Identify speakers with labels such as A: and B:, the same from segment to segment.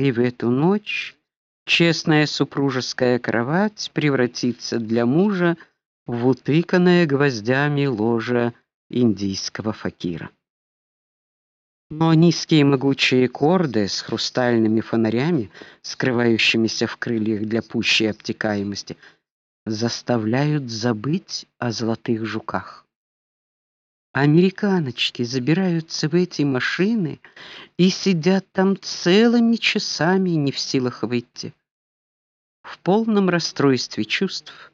A: И в эту ночь честная супружеская кровать превратится для мужа в утыканное гвоздями ложе индийского факира. Но низкие могучие корды с хрустальными фонарями, скрывающимися в крыльях для пущей обтекаемости, заставляют забыть о золотых жуках. Американочки забираются в эти машины и сидят там целыми часами, не в силах выйти. В полном расстройстве чувств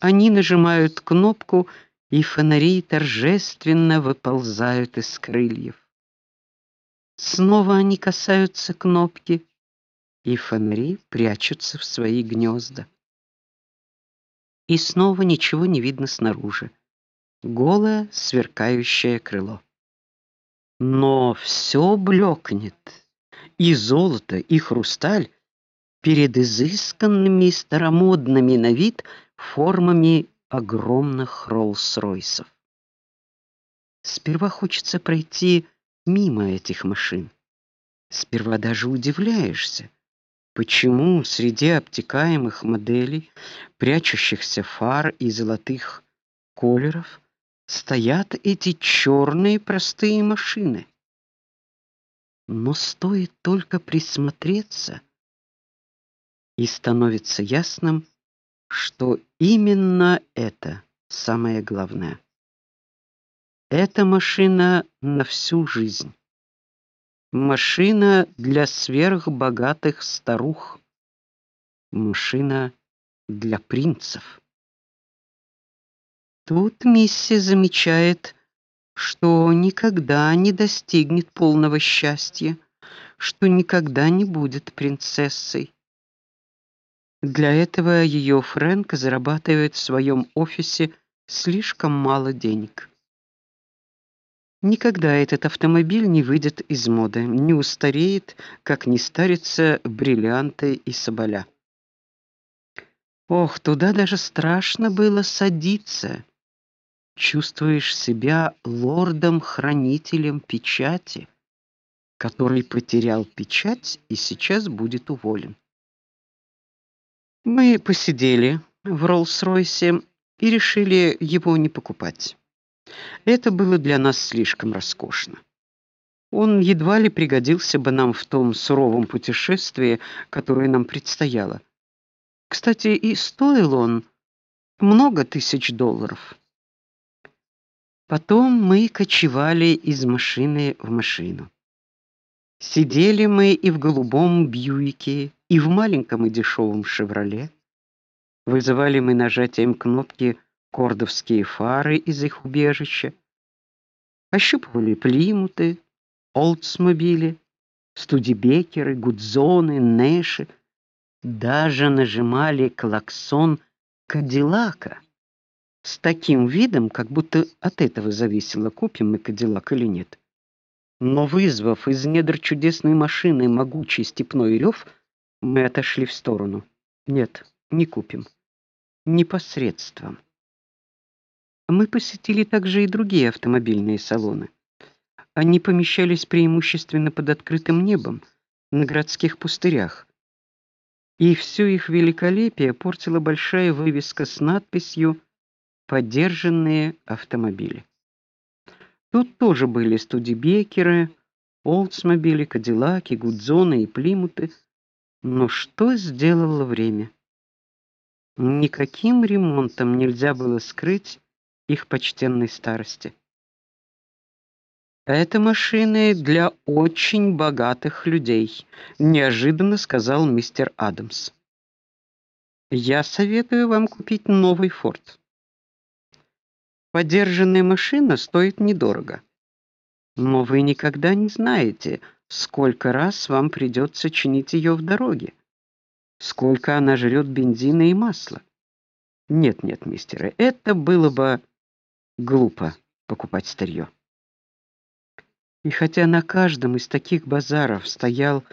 A: они нажимают кнопку, и фонари торжественно выползают из крыльев. Снова они касаются кнопки, и фонари прячутся в свои гнезда. И снова ничего не видно снаружи. Голое сверкающее крыло. Но все блекнет, и золото, и хрусталь перед изысканными и старомодными на вид формами огромных Роллс-Ройсов. Сперва хочется пройти мимо этих машин. Сперва даже удивляешься, почему среди обтекаемых моделей, прячущихся фар и золотых колеров, стоят эти черные простые машины. Но стоит только присмотреться, и становится ясным, что именно это самое главное. Эта машина на всю жизнь. Машина для сверхбогатых старух. Машина для принцев. Тут Мисси замечает, что никогда не достигнет полного счастья, что никогда не будет принцессой. Для этого ее Фрэнк зарабатывает в своем офисе слишком мало денег. Никогда этот автомобиль не выйдет из моды, не устареет, как не старятся бриллианты и соболя. Ох, туда даже страшно было садиться. Чувствуешь себя лордом-хранителем печати, который потерял печать и сейчас будет уволен. Мы посидели в Роллс-Ройсе и решили его не покупать. Это было для нас слишком роскошно. Он едва ли пригодился бы нам в том суровом путешествии, которое нам предстояло. Кстати, и стоил он много тысяч долларов. Потом мы кочевали из машины в машину. Сидели мы и в голубом Бьюике, и в маленьком и дешевом Шевроле. Вызывали мы нажатием кнопки кордовские фары из их убежища, ощупывали плимуты, олдсмобили, студебекеры, гудзоны, нэши, даже нажимали клаксон Кадиллака с таким видом, как будто от этого зависело, купим мы Кадиллак или нет. Но вызвав из недр чудесной машины могучий степной рев, мы отошли в сторону. Нет, не купим. Непосредством. Мы посетили также и другие автомобильные салоны. Они помещались преимущественно под открытым небом, на городских пустырях. И все их великолепие портила большая вывеска с надписью подержанные автомобили. Тут тоже были студебекеры, Олдсмобили, Кадиллаки, Гудзоны и Плимуты. Но что сделало время? Никаким ремонтом нельзя было скрыть их почтенной старости. Это машины для очень богатых людей, неожиданно сказал мистер Адамс. Я советую вам купить новый Форд. Подержанная машина стоит недорого. Но вы никогда не знаете, сколько раз вам придется чинить ее в дороге. Сколько она жрет бензина и масла. Нет, нет, мистер, это было бы глупо покупать старье. И хотя на каждом из таких базаров стоял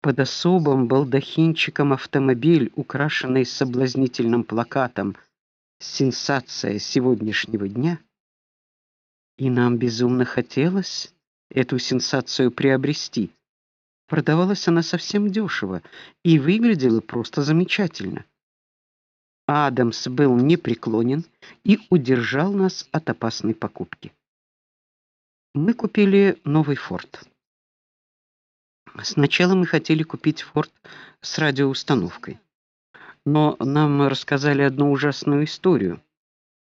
A: под особым балдахинчиком автомобиль, украшенный соблазнительным плакатом сенсация сегодняшнего дня, и нам безумно хотелось эту сенсацию приобрести. Продавалась она совсем дешево и выглядела просто замечательно. Адамс был непреклонен и удержал нас от опасной покупки. Мы купили новый Форд. Сначала мы хотели купить Форд с радиоустановкой. Но нам рассказали одну ужасную историю.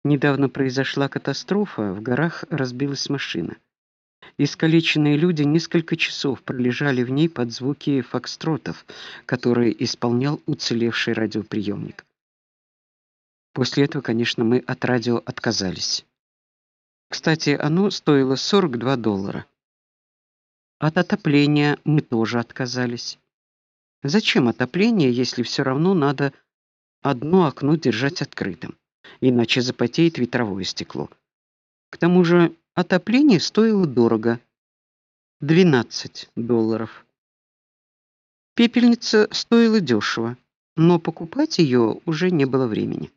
A: Недавно произошла катастрофа, в горах разбилась машина. Искалеченные люди несколько часов пролежали в ней под звуки фокстротов, которые исполнял уцелевший радиоприемник. После этого, конечно, мы от радио отказались. Кстати, оно стоило 42 доллара. От отопления мы тоже отказались. Зачем отопление, если все равно надо одно окно держать открытым, иначе запотеет ветровое стекло. К тому же отопление стоило дорого 12 долларов. Пепельница стоила дешево, но покупать ее уже не было времени.